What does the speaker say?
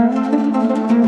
Música